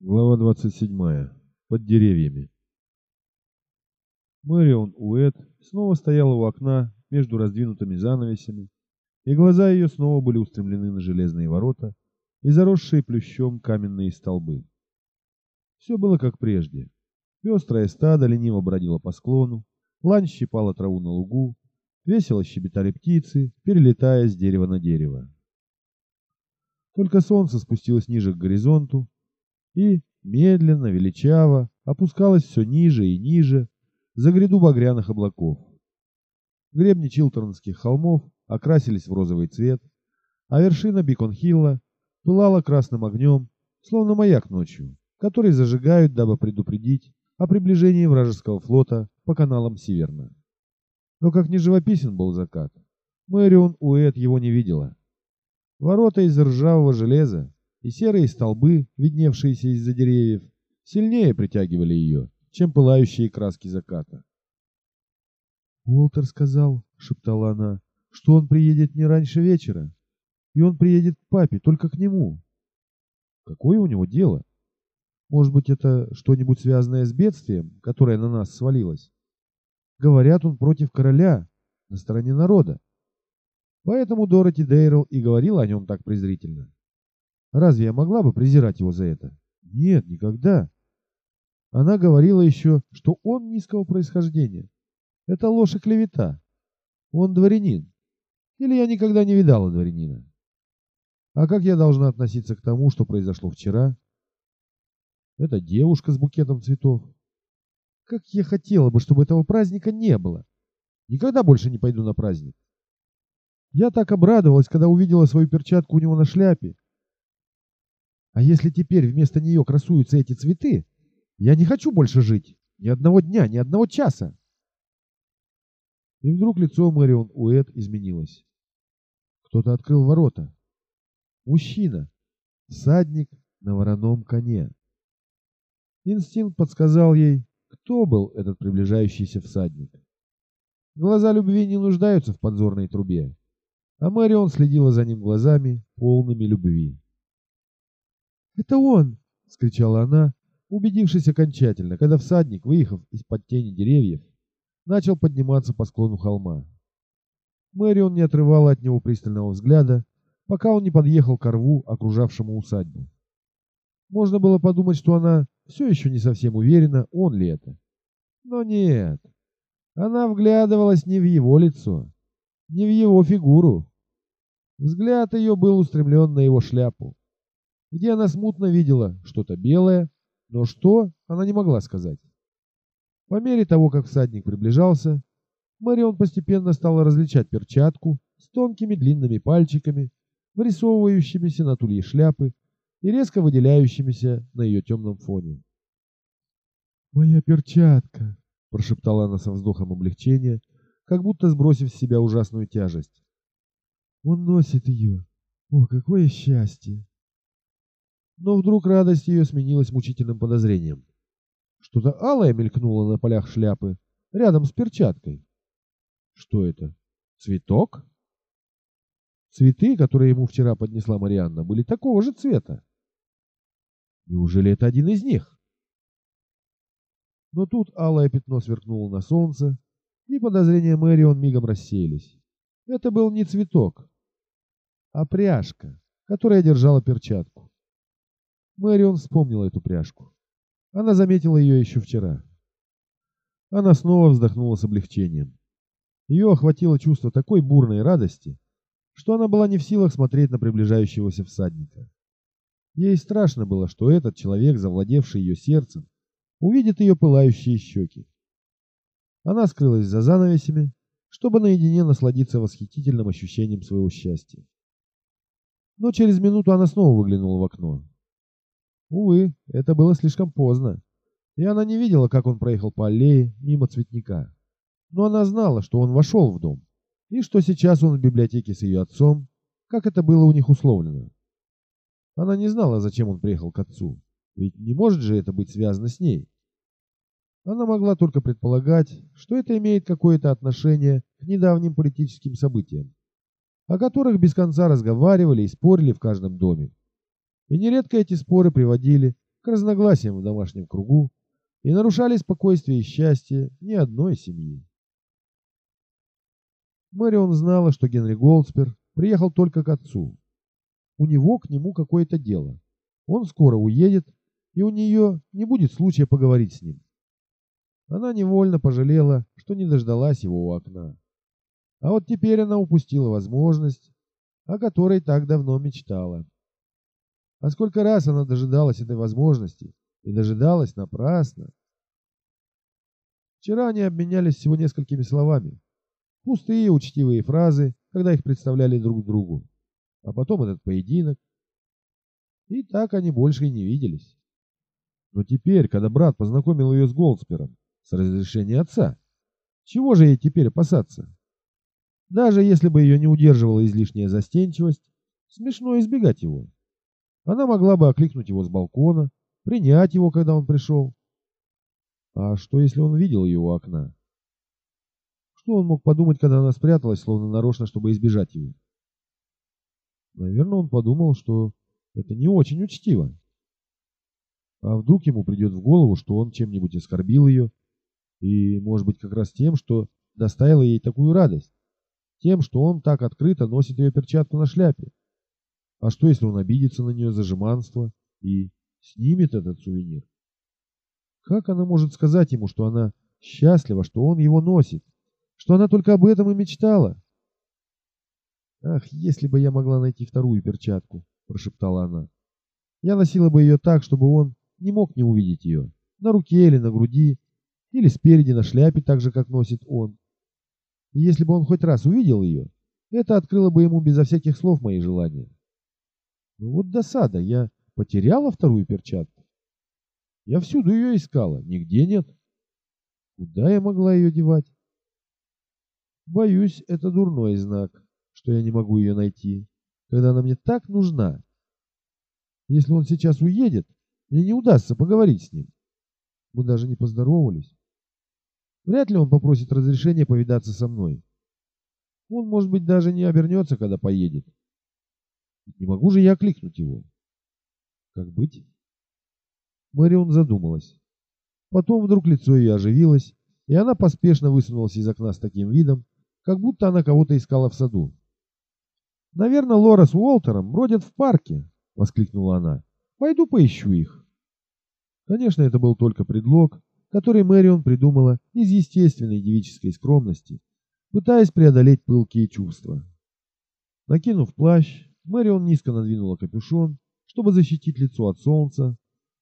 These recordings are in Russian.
Глава 27. Под деревьями. Мэрион Уэт снова стояла у окна между раздвинутыми занавесями, и глаза ее снова были устремлены на железные ворота и заросшие плющом каменные столбы. Все было как прежде. Пестрое стадо лениво бродило по склону, лань щипала траву на лугу, весело щебетали птицы, перелетая с дерева на дерево. Только солнце спустилось ниже к горизонту, и, медленно, величаво, опускалась все ниже и ниже, за гряду багряных облаков. Гребни Чилтернских холмов окрасились в розовый цвет, а вершина Биконхилла пылала красным огнем, словно маяк ночью, который зажигают, дабы предупредить о приближении вражеского флота по каналам Северна. Но как ни живописен был закат, Мэрион Уэт его не видела. Ворота из ржавого железа, и серые столбы, видневшиеся из-за деревьев, сильнее притягивали ее, чем пылающие краски заката. «Уолтер сказал, — шептала она, — что он приедет не раньше вечера, и он приедет к папе, только к нему. Какое у него дело? Может быть, это что-нибудь связанное с бедствием, которое на нас свалилось? Говорят, он против короля, на стороне народа. Поэтому Дороти Дейрл и говорил о нем так презрительно. Разве я могла бы презирать его за это? Нет, никогда. Она говорила еще, что он низкого происхождения. Это ложь и клевета. Он дворянин. Или я никогда не видала дворянина. А как я должна относиться к тому, что произошло вчера? Это девушка с букетом цветов. Как я хотела бы, чтобы этого праздника не было. Никогда больше не пойду на праздник. Я так обрадовалась, когда увидела свою перчатку у него на шляпе, а если теперь вместо нее красуются эти цветы, я не хочу больше жить. Ни одного дня, ни одного часа. И вдруг лицо Мэрион Уэт изменилось. Кто-то открыл ворота. Мужчина. Всадник на вороном коне. Инстинкт подсказал ей, кто был этот приближающийся всадник. Глаза любви не нуждаются в подзорной трубе, а Мэрион следила за ним глазами, полными любви. «Это он!» — скричала она, убедившись окончательно, когда всадник, выехав из-под тени деревьев, начал подниматься по склону холма. Мэрион не отрывала от него пристального взгляда, пока он не подъехал к рву, окружавшему усадьбу. Можно было подумать, что она все еще не совсем уверена, он ли это. Но нет. Она вглядывалась не в его лицо, не в его фигуру. Взгляд ее был устремлен на его шляпу где она смутно видела что-то белое, но что, она не могла сказать. По мере того, как всадник приближался, Марион постепенно стала различать перчатку с тонкими длинными пальчиками, вырисовывающимися на тулье шляпы и резко выделяющимися на ее темном фоне. «Моя перчатка!» – прошептала она со вздохом облегчения, как будто сбросив с себя ужасную тяжесть. «Он носит ее! О, какое счастье!» Но вдруг радость ее сменилась мучительным подозрением. Что-то алое мелькнуло на полях шляпы, рядом с перчаткой. Что это? Цветок? Цветы, которые ему вчера поднесла Марианна, были такого же цвета. Неужели это один из них? Но тут алое пятно сверкнуло на солнце, и подозрения Мэрион мигом рассеялись. Это был не цветок, а пряжка, которая держала перчатку. Мэрион вспомнила эту пряжку. Она заметила ее еще вчера. Она снова вздохнула с облегчением. Ее охватило чувство такой бурной радости, что она была не в силах смотреть на приближающегося всадника. Ей страшно было, что этот человек, завладевший ее сердцем, увидит ее пылающие щеки. Она скрылась за занавесями, чтобы наедине насладиться восхитительным ощущением своего счастья. Но через минуту она снова выглянула в окно. Увы, это было слишком поздно, и она не видела, как он проехал по аллее мимо цветника. Но она знала, что он вошел в дом, и что сейчас он в библиотеке с ее отцом, как это было у них условлено. Она не знала, зачем он приехал к отцу, ведь не может же это быть связано с ней. Она могла только предполагать, что это имеет какое-то отношение к недавним политическим событиям, о которых без конца разговаривали и спорили в каждом доме. И нередко эти споры приводили к разногласиям в домашнем кругу и нарушали спокойствие и счастье ни одной семьи. Мэрион знала, что Генри Голдспер приехал только к отцу. У него к нему какое-то дело. Он скоро уедет, и у нее не будет случая поговорить с ним. Она невольно пожалела, что не дождалась его у окна. А вот теперь она упустила возможность, о которой так давно мечтала. А сколько раз она дожидалась этой возможности, и дожидалась напрасно. Вчера они обменялись всего несколькими словами. Пустые учтивые фразы, когда их представляли друг другу. А потом этот поединок. И так они больше и не виделись. Но теперь, когда брат познакомил ее с Голдспером, с разрешения отца, чего же ей теперь опасаться? Даже если бы ее не удерживала излишняя застенчивость, смешно избегать его. Она могла бы окликнуть его с балкона, принять его, когда он пришел. А что, если он видел ее у окна? Что он мог подумать, когда она спряталась, словно нарочно, чтобы избежать его? Наверное, он подумал, что это не очень учтиво. А вдруг ему придет в голову, что он чем-нибудь оскорбил ее, и, может быть, как раз тем, что доставило ей такую радость, тем, что он так открыто носит ее перчатку на шляпе. А что, если он обидится на нее за жеманство и снимет этот сувенир? Как она может сказать ему, что она счастлива, что он его носит, что она только об этом и мечтала? «Ах, если бы я могла найти вторую перчатку!» – прошептала она. «Я носила бы ее так, чтобы он не мог не увидеть ее, на руке или на груди, или спереди на шляпе, так же, как носит он. И если бы он хоть раз увидел ее, это открыло бы ему безо всяких слов мои желания. Ну вот досада, я потеряла вторую перчатку. Я всюду ее искала, нигде нет. Куда я могла ее девать? Боюсь, это дурной знак, что я не могу ее найти, когда она мне так нужна. Если он сейчас уедет, мне не удастся поговорить с ним. Мы даже не поздоровались. Вряд ли он попросит разрешения повидаться со мной. Он, может быть, даже не обернется, когда поедет. Не могу же я окликнуть его. Как быть? Марион задумалась. Потом вдруг лицо ее оживилось, и она поспешно высунулась из окна с таким видом, как будто она кого-то искала в саду. «Наверное, Лора с Уолтером бродят в парке», — воскликнула она. «Пойду поищу их». Конечно, это был только предлог, который Мэрион придумала из естественной девической скромности, пытаясь преодолеть пылкие чувства. Накинув плащ, Мэрион низко надвинула капюшон, чтобы защитить лицо от солнца,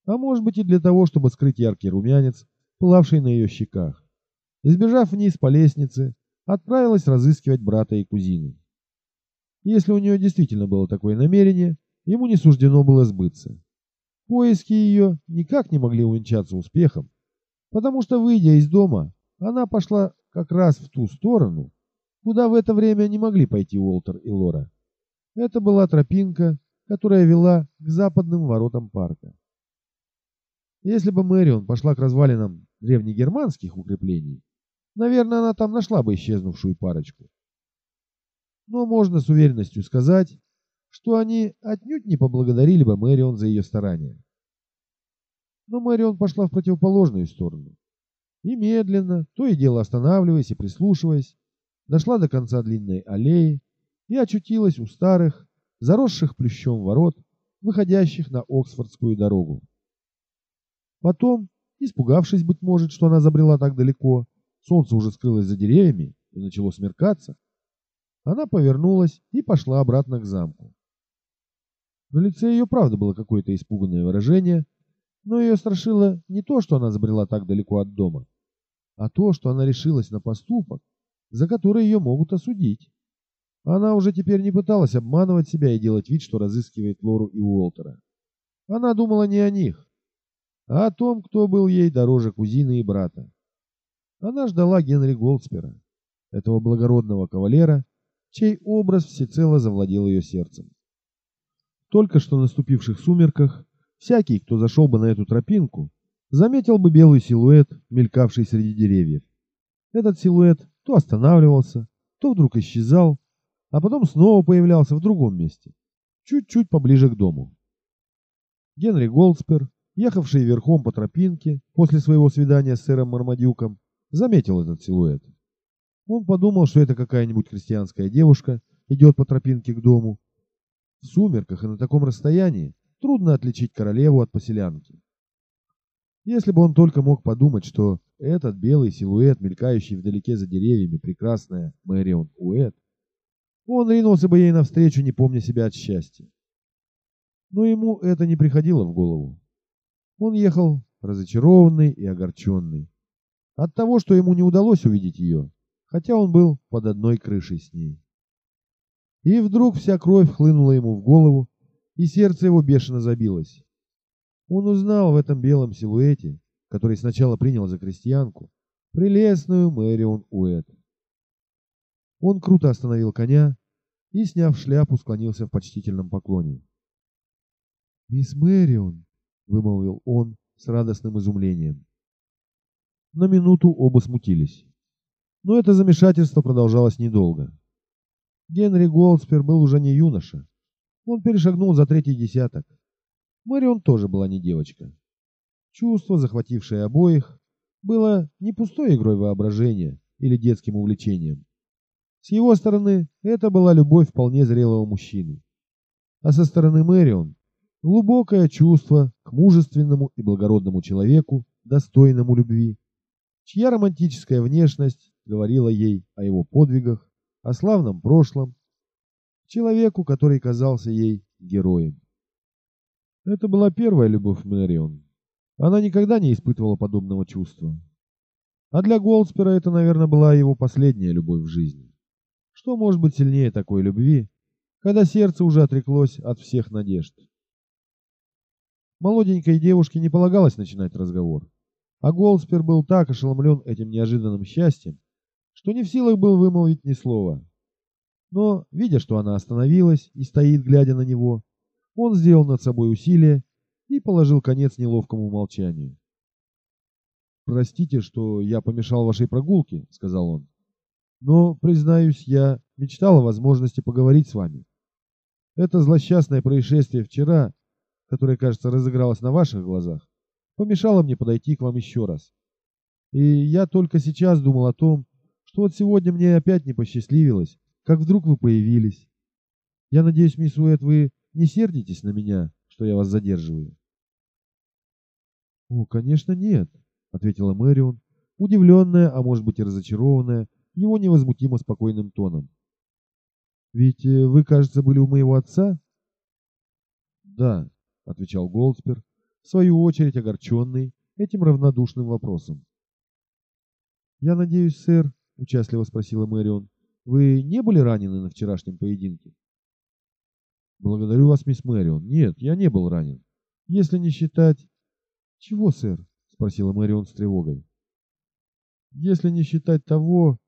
а может быть и для того, чтобы скрыть яркий румянец, пылавший на ее щеках. Избежав вниз по лестнице, отправилась разыскивать брата и кузину. Если у нее действительно было такое намерение, ему не суждено было сбыться. Поиски ее никак не могли увенчаться успехом, потому что, выйдя из дома, она пошла как раз в ту сторону, куда в это время не могли пойти Уолтер и Лора. Это была тропинка, которая вела к западным воротам парка. Если бы Мэрион пошла к развалинам древнегерманских укреплений, наверное, она там нашла бы исчезнувшую парочку. Но можно с уверенностью сказать, что они отнюдь не поблагодарили бы Мэрион за ее старания. Но Мэрион пошла в противоположную сторону. И медленно, то и дело останавливаясь и прислушиваясь, дошла до конца длинной аллеи, и очутилась у старых, заросших плющом ворот, выходящих на Оксфордскую дорогу. Потом, испугавшись, быть может, что она забрела так далеко, солнце уже скрылось за деревьями и начало смеркаться, она повернулась и пошла обратно к замку. На лице ее правда было какое-то испуганное выражение, но ее страшило не то, что она забрела так далеко от дома, а то, что она решилась на поступок, за который ее могут осудить. Она уже теперь не пыталась обманывать себя и делать вид, что разыскивает Лору и Уолтера. Она думала не о них, а о том, кто был ей дороже кузины и брата. Она ждала Генри Голдспера, этого благородного кавалера, чей образ всецело завладел ее сердцем. Только что наступивших сумерках всякий, кто зашел бы на эту тропинку, заметил бы белый силуэт, мелькавший среди деревьев. Этот силуэт то останавливался, то вдруг исчезал, а потом снова появлялся в другом месте, чуть-чуть поближе к дому. Генри Голдспер ехавший верхом по тропинке после своего свидания с сэром Мармадюком, заметил этот силуэт. Он подумал, что это какая-нибудь крестьянская девушка идет по тропинке к дому. В сумерках и на таком расстоянии трудно отличить королеву от поселянки. Если бы он только мог подумать, что этот белый силуэт, мелькающий вдалеке за деревьями, прекрасная Мэрион Уэт, он ринулся бы ей навстречу, не помня себя от счастья. Но ему это не приходило в голову. Он ехал разочарованный и огорченный от того, что ему не удалось увидеть ее, хотя он был под одной крышей с ней. И вдруг вся кровь хлынула ему в голову, и сердце его бешено забилось. Он узнал в этом белом силуэте, который сначала принял за крестьянку, прелестную Мэрион Уэт. Он круто остановил коня и, сняв шляпу, склонился в почтительном поклоне. «Мисс Мэрион!» — вымолвил он с радостным изумлением. На минуту оба смутились. Но это замешательство продолжалось недолго. Генри Голдспер был уже не юноша. Он перешагнул за третий десяток. Мэрион тоже была не девочка. Чувство, захватившее обоих, было не пустой игрой воображения или детским увлечением. С его стороны это была любовь вполне зрелого мужчины. А со стороны Мэрион глубокое чувство к мужественному и благородному человеку, достойному любви, чья романтическая внешность говорила ей о его подвигах, о славном прошлом, человеку, который казался ей героем. Это была первая любовь Мэрион. Она никогда не испытывала подобного чувства. А для Голдспера это, наверное, была его последняя любовь в жизни. Что может быть сильнее такой любви, когда сердце уже отреклось от всех надежд? Молоденькой девушке не полагалось начинать разговор, а Голдспер был так ошеломлен этим неожиданным счастьем, что не в силах был вымолвить ни слова. Но, видя, что она остановилась и стоит, глядя на него, он сделал над собой усилие и положил конец неловкому молчанию. «Простите, что я помешал вашей прогулке», — сказал он. «Но, признаюсь, я мечтал о возможности поговорить с вами. Это злосчастное происшествие вчера которая, кажется, разыгралась на ваших глазах, помешала мне подойти к вам еще раз. И я только сейчас думал о том, что вот сегодня мне опять не посчастливилось, как вдруг вы появились. Я надеюсь, мисс Уэт, вы не сердитесь на меня, что я вас задерживаю. О, конечно, нет, ответила Мэрион, удивленная, а может быть и разочарованная, его невозмутимо спокойным тоном. Ведь э, вы, кажется, были у моего отца? Да, — отвечал Голдспер, в свою очередь огорченный этим равнодушным вопросом. «Я надеюсь, сэр», — участливо спросила Мэрион, — «вы не были ранены на вчерашнем поединке?» «Благодарю вас, мисс Мэрион. Нет, я не был ранен. Если не считать...» «Чего, сэр?» — спросила Мэрион с тревогой. «Если не считать того,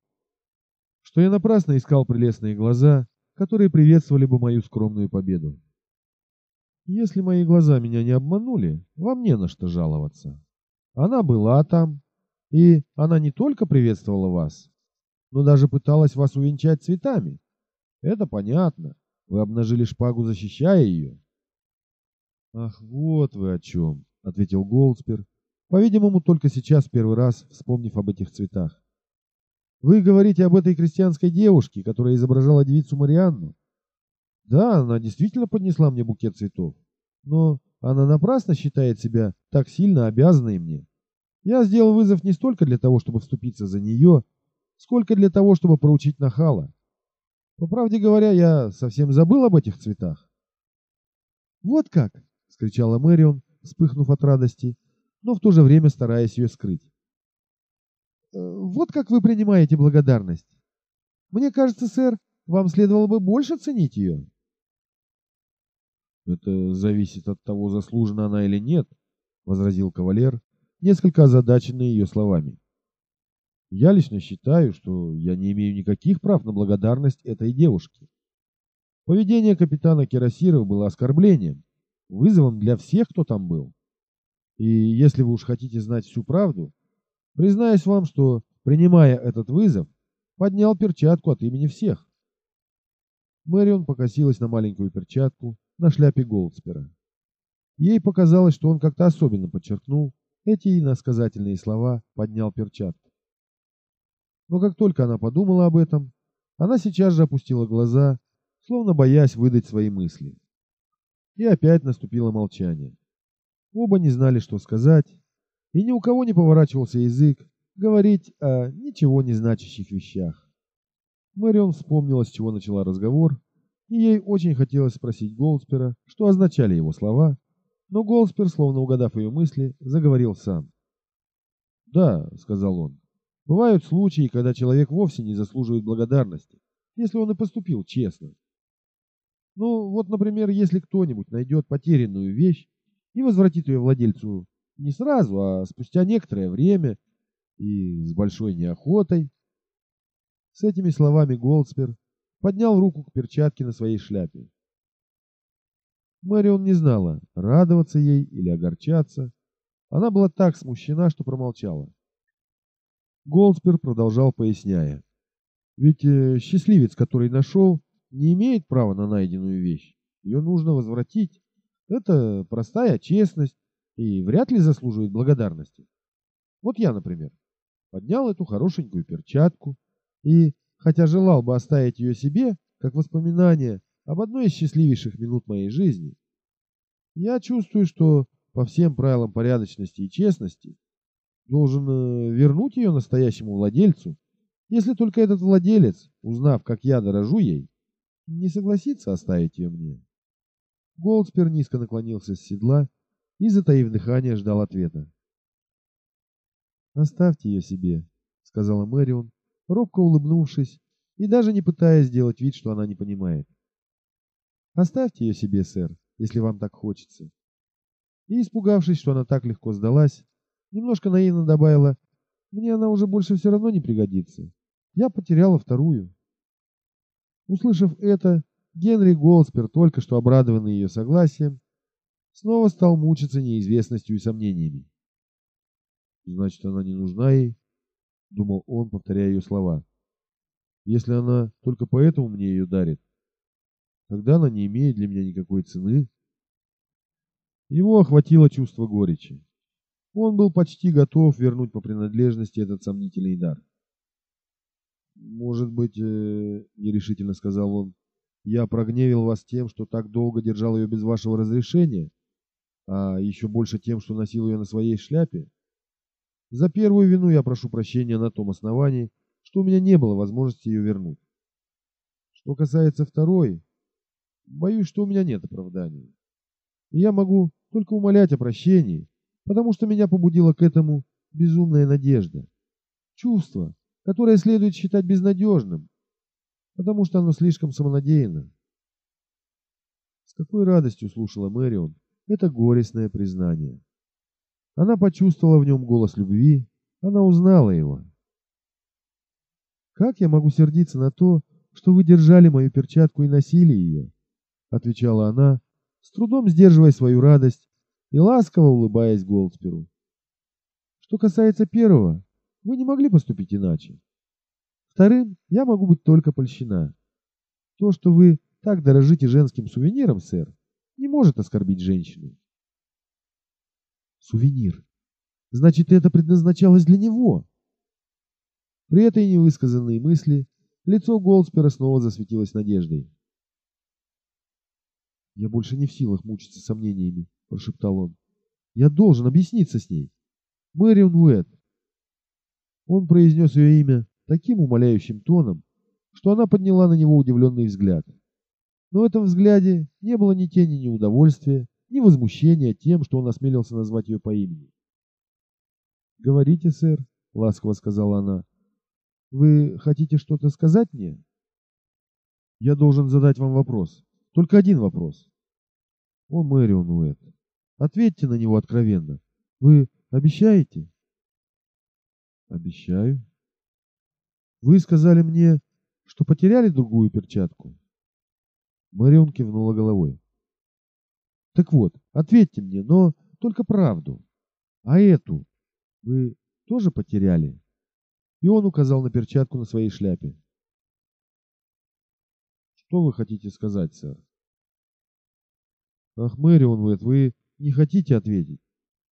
что я напрасно искал прелестные глаза, которые приветствовали бы мою скромную победу. Если мои глаза меня не обманули, вам не на что жаловаться. Она была там, и она не только приветствовала вас, но даже пыталась вас увенчать цветами. Это понятно. Вы обнажили шпагу, защищая ее. Ах, вот вы о чем, ответил Голдспер, по-видимому, только сейчас первый раз вспомнив об этих цветах. Вы говорите об этой крестьянской девушке, которая изображала девицу Марианну? Да, она действительно поднесла мне букет цветов. Но она напрасно считает себя так сильно обязанной мне. Я сделал вызов не столько для того, чтобы вступиться за нее, сколько для того, чтобы проучить нахала. По правде говоря, я совсем забыл об этих цветах. «Вот как!» — скричала Мэрион, вспыхнув от радости, но в то же время стараясь ее скрыть. «Э, «Вот как вы принимаете благодарность. Мне кажется, сэр, вам следовало бы больше ценить ее». Это зависит от того, заслужена она или нет, возразил кавалер, несколько озадаченный ее словами. Я лично считаю, что я не имею никаких прав на благодарность этой девушке. Поведение капитана Кирасирова было оскорблением, вызовом для всех, кто там был. И если вы уж хотите знать всю правду, признаюсь вам, что, принимая этот вызов, поднял перчатку от имени всех. Мэрион покосилась на маленькую перчатку, на шляпе Голдспера. Ей показалось, что он как-то особенно подчеркнул эти иносказательные слова, поднял перчатку. Но как только она подумала об этом, она сейчас же опустила глаза, словно боясь выдать свои мысли. И опять наступило молчание. Оба не знали, что сказать, и ни у кого не поворачивался язык говорить о ничего не значащих вещах. Мэрион вспомнила, с чего начала разговор, и ей очень хотелось спросить Голдспера, что означали его слова, но Голдспер, словно угадав ее мысли, заговорил сам. «Да», — сказал он, — «бывают случаи, когда человек вовсе не заслуживает благодарности, если он и поступил честно. Ну, вот, например, если кто-нибудь найдет потерянную вещь и возвратит ее владельцу не сразу, а спустя некоторое время и с большой неохотой. С этими словами Голдспер поднял руку к перчатке на своей шляпе. Мэрион не знала, радоваться ей или огорчаться. Она была так смущена, что промолчала. Голдспер продолжал, поясняя. Ведь э, счастливец, который нашел, не имеет права на найденную вещь. Ее нужно возвратить. Это простая честность и вряд ли заслуживает благодарности. Вот я, например, поднял эту хорошенькую перчатку и, хотя желал бы оставить ее себе, как воспоминание об одной из счастливейших минут моей жизни, я чувствую, что по всем правилам порядочности и честности должен э, вернуть ее настоящему владельцу, если только этот владелец, узнав, как я дорожу ей, не согласится оставить ее мне. Голдспер низко наклонился с седла и, затаив дыхание, ждал ответа. «Оставьте ее себе», — сказала Мэрион, робко улыбнувшись и даже не пытаясь сделать вид, что она не понимает. «Оставьте ее себе, сэр, если вам так хочется». И, испугавшись, что она так легко сдалась, немножко наивно добавила, «Мне она уже больше все равно не пригодится. Я потеряла вторую». Услышав это, Генри Голспер, только что обрадованный ее согласием, снова стал мучиться неизвестностью и сомнениями. Значит, она не нужна ей, думал он, повторяя ее слова. Если она только поэтому мне ее дарит, тогда она не имеет для меня никакой цены. Его охватило чувство горечи. Он был почти готов вернуть по принадлежности этот сомнительный дар. «Может быть, э, — нерешительно сказал он, — я прогневил вас тем, что так долго держал ее без вашего разрешения, а еще больше тем, что носил ее на своей шляпе?» За первую вину я прошу прощения на том основании, что у меня не было возможности ее вернуть. Что касается второй, боюсь, что у меня нет оправдания. И я могу только умолять о прощении, потому что меня побудила к этому безумная надежда. Чувство, которое следует считать безнадежным, потому что оно слишком самонадеянно. С какой радостью слушала Мэрион это горестное признание. Она почувствовала в нем голос любви, она узнала его. «Как я могу сердиться на то, что вы держали мою перчатку и носили ее?» отвечала она, с трудом сдерживая свою радость и ласково улыбаясь Голдсперу. «Что касается первого, вы не могли поступить иначе. Вторым я могу быть только польщена. То, что вы так дорожите женским сувениром, сэр, не может оскорбить женщину. Сувенир. Значит, это предназначалось для него. При этой невысказанной мысли лицо Голдспера снова засветилось надеждой. «Я больше не в силах мучиться сомнениями», — прошептал он. «Я должен объясниться с ней. Мэрион Уэт». Он произнес ее имя таким умоляющим тоном, что она подняла на него удивленный взгляд. Но в этом взгляде не было ни тени неудовольствия, ни возмущения тем, что он осмелился назвать ее по имени. «Говорите, сэр», — ласково сказала она. «Вы хотите что-то сказать мне?» «Я должен задать вам вопрос. Только один вопрос». «О, Мэрион Уэт, ответьте на него откровенно. Вы обещаете?» «Обещаю». «Вы сказали мне, что потеряли другую перчатку?» Мэрион кивнула головой. Так вот, ответьте мне, но только правду. А эту вы тоже потеряли? И он указал на перчатку на своей шляпе. Что вы хотите сказать, сэр? Ах, Мэрион Уэт, вы не хотите ответить?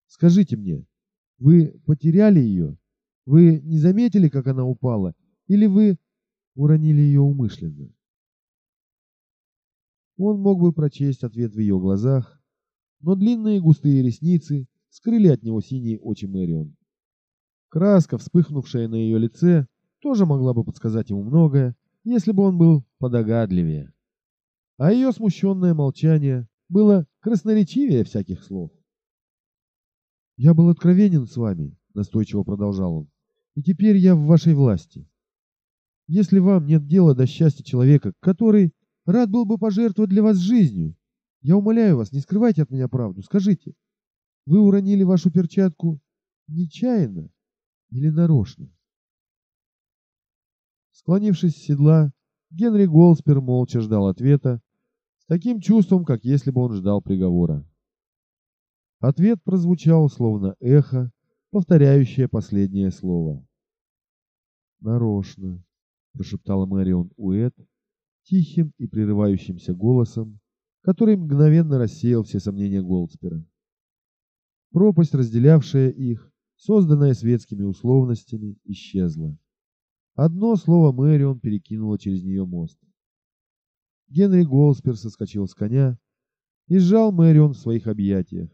Скажите мне, вы потеряли ее? Вы не заметили, как она упала? Или вы уронили ее умышленно? Он мог бы прочесть ответ в ее глазах, но длинные густые ресницы скрыли от него синие очи Мэрион. Краска, вспыхнувшая на ее лице, тоже могла бы подсказать ему многое, если бы он был подогадливее. А ее смущенное молчание было красноречивее всяких слов. «Я был откровенен с вами», — настойчиво продолжал он, — «и теперь я в вашей власти. Если вам нет дела до счастья человека, который рад был бы пожертвовать для вас жизнью, я умоляю вас, не скрывайте от меня правду, скажите, вы уронили вашу перчатку нечаянно или нарочно?» Склонившись с седла, Генри Голспер молча ждал ответа, с таким чувством, как если бы он ждал приговора. Ответ прозвучал, словно эхо, повторяющее последнее слово. «Нарочно», — прошептала Мэрион Уэт тихим и прерывающимся голосом, который мгновенно рассеял все сомнения Голдспера. Пропасть, разделявшая их, созданная светскими условностями, исчезла. Одно слово Мэрион перекинуло через нее мост. Генри Голспер соскочил с коня и сжал Мэрион в своих объятиях.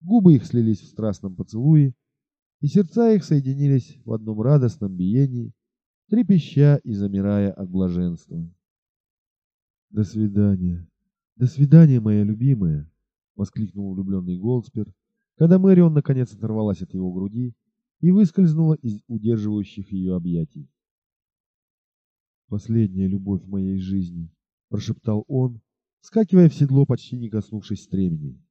Губы их слились в страстном поцелуе, и сердца их соединились в одном радостном биении, трепеща и замирая от блаженства. «До свидания! До свидания, моя любимая!» — воскликнул влюбленный Голдспер, когда Мэрион наконец оторвалась от его груди и выскользнула из удерживающих ее объятий. «Последняя любовь моей жизни!» — прошептал он, скакивая в седло, почти не коснувшись стремени.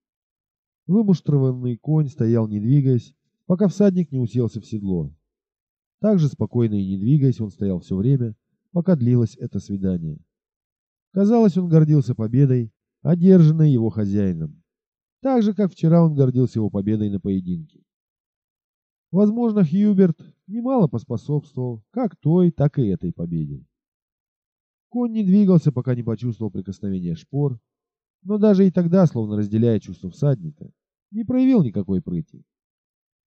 Вымуштрованный конь стоял не двигаясь, пока всадник не уселся в седло. Так же спокойно и не двигаясь, он стоял все время, пока длилось это свидание. Казалось, он гордился победой, одержанной его хозяином, так же, как вчера он гордился его победой на поединке. Возможно, Хьюберт немало поспособствовал как той, так и этой победе. Конь не двигался, пока не почувствовал прикосновения шпор, но даже и тогда, словно разделяя чувство всадника, не проявил никакой прыти,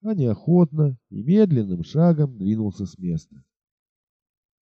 а неохотно и медленным шагом двинулся с места.